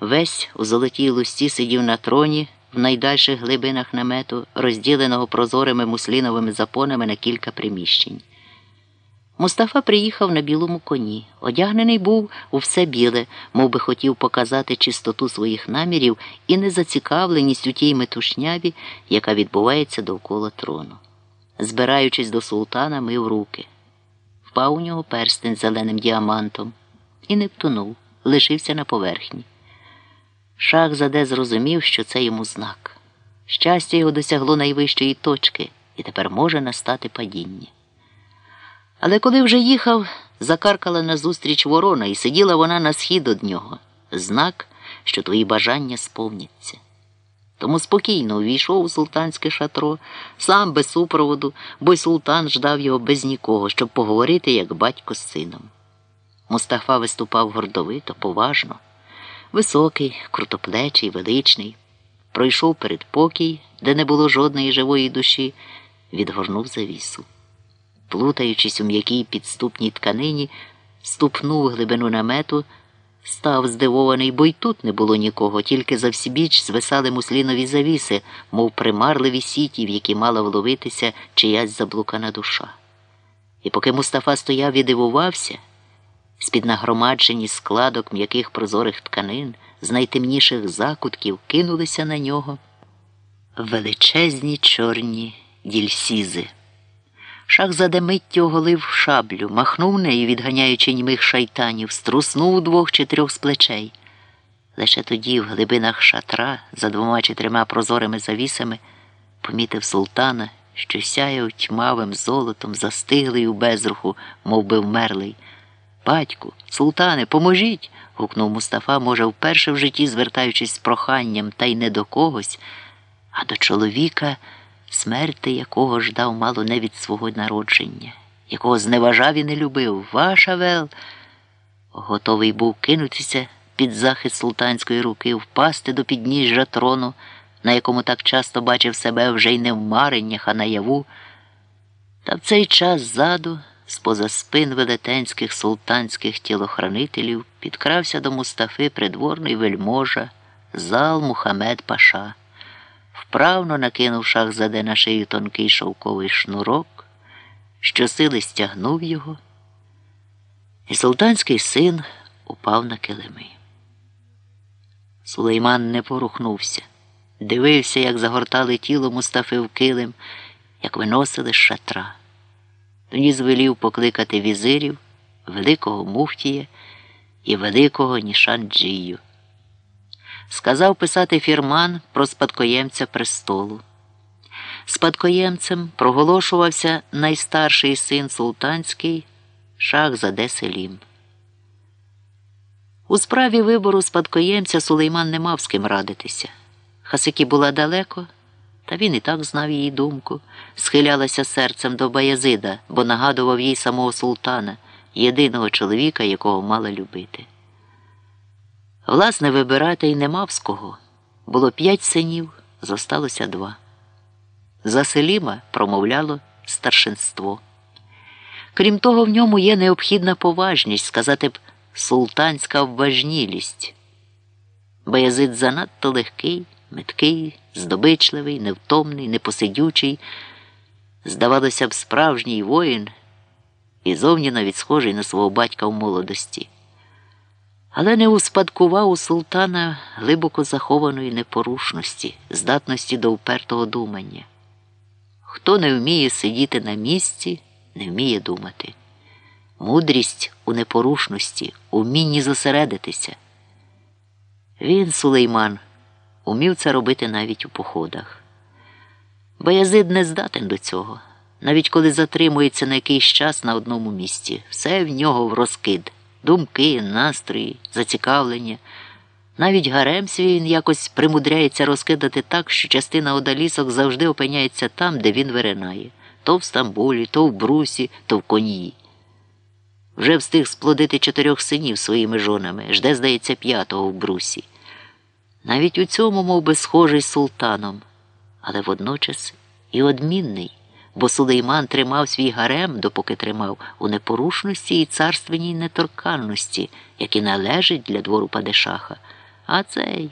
Весь у золотій лусті сидів на троні в найдальших глибинах намету, розділеного прозорими мусліновими запонами на кілька приміщень. Мустафа приїхав на білому коні. Одягнений був у все біле, мов би хотів показати чистоту своїх намірів і незацікавленість у тій метушняві, яка відбувається довкола трону. Збираючись до султана, мив руки. Впав у нього перстень зеленим діамантом і не втонув, лишився на поверхні. Шах заде зрозумів, що це йому знак. Щастя його досягло найвищої точки, і тепер може настати падіння. Але коли вже їхав, закаркала назустріч ворона, і сиділа вона на схід од нього знак, що твої бажання сповняться. Тому спокійно увійшов у султанське шатро, сам без супроводу, бо й султан ждав його без нікого, щоб поговорити, як батько з сином. Мустафа виступав гордовито, поважно, високий, крутоплечий, величний, пройшов передпокій, де не було жодної живої душі, відгорнув завісу плутаючись у м'якій підступній тканині, ступнув глибину намету, став здивований, бо й тут не було нікого, тільки завсібіч звисали муслінові завіси, мов примарливі сіті, в які мала вловитися чиясь заблукана душа. І поки Мустафа стояв і дивувався, з-під нагромаджені складок м'яких прозорих тканин, з найтемніших закутків кинулися на нього величезні чорні дільсізи. Шах задемиттю оголив шаблю, махнув нею, відганяючи німих шайтанів, струснув двох чи трьох з плечей. Лише тоді, в глибинах шатра, за двома чи трьома прозорими завісами, помітив султана, що сяяв тьмавим золотом, застиглий у безруху, мов би вмерлий. Батьку, султане, поможіть. гукнув Мустафа, може, вперше в житті звертаючись з проханням, та й не до когось, а до чоловіка смерти якого ждав мало не від свого народження, якого зневажав і не любив. Ваша вел, готовий був кинутися під захист султанської руки, впасти до підніжжя трону, на якому так часто бачив себе вже й не в мареннях, а наяву. Та в цей час ззаду, з поза спин велетенських султанських тілохранителів, підкрався до Мустафи придворний вельможа, зал Мухамед Паша вправно накинув шахзаде на шию тонкий шовковий шнурок, щосили стягнув його, і султанський син упав на килими. Сулейман не порухнувся, дивився, як загортали тіло Мустафи в килим, як виносили з шатра. Тоді звелів покликати візирів, великого муфтія і великого Нішанджію сказав писати фірман про спадкоємця престолу. Спадкоємцем проголошувався найстарший син султанський шах Заде Селім. У справі вибору спадкоємця Сулейман не мав з ким радитися. Хасики була далеко, та він і так знав її думку, схилялася серцем до Баязида, бо нагадував їй самого султана, єдиного чоловіка, якого мала любити. Власне, вибирати й не мав з кого. Було п'ять синів, зосталося два. За Селіма промовляло старшинство. Крім того, в ньому є необхідна поважність, сказати б, султанська вважнілість. Баязид занадто легкий, меткий, здобичливий, невтомний, непосидючий, здавалося б, справжній воїн і зовні навіть схожий на свого батька в молодості але не успадкував у султана глибоко захованої непорушності, здатності до упертого думання. Хто не вміє сидіти на місці, не вміє думати. Мудрість у непорушності, умінні зосередитися. Він, сулейман, умів це робити навіть у походах. Баязид не здатен до цього, навіть коли затримується на якийсь час на одному місці, все в нього в розкид думки, настрої, зацікавлення. Навіть гарем свій він якось примудряється розкидати так, що частина одалісок завжди опиняється там, де він виринає то в Стамбулі, то в Брусі, то в Конії. Вже встиг сплодити чотирьох синів своїми жонами, жде, здається, п'ятого в Брусі. Навіть у цьому мов би, схожий з султаном, але водночас і одмінний бо Сулейман тримав свій гарем, допоки тримав, у непорушності і царственній неторканності, які належать для двору Падешаха, А цей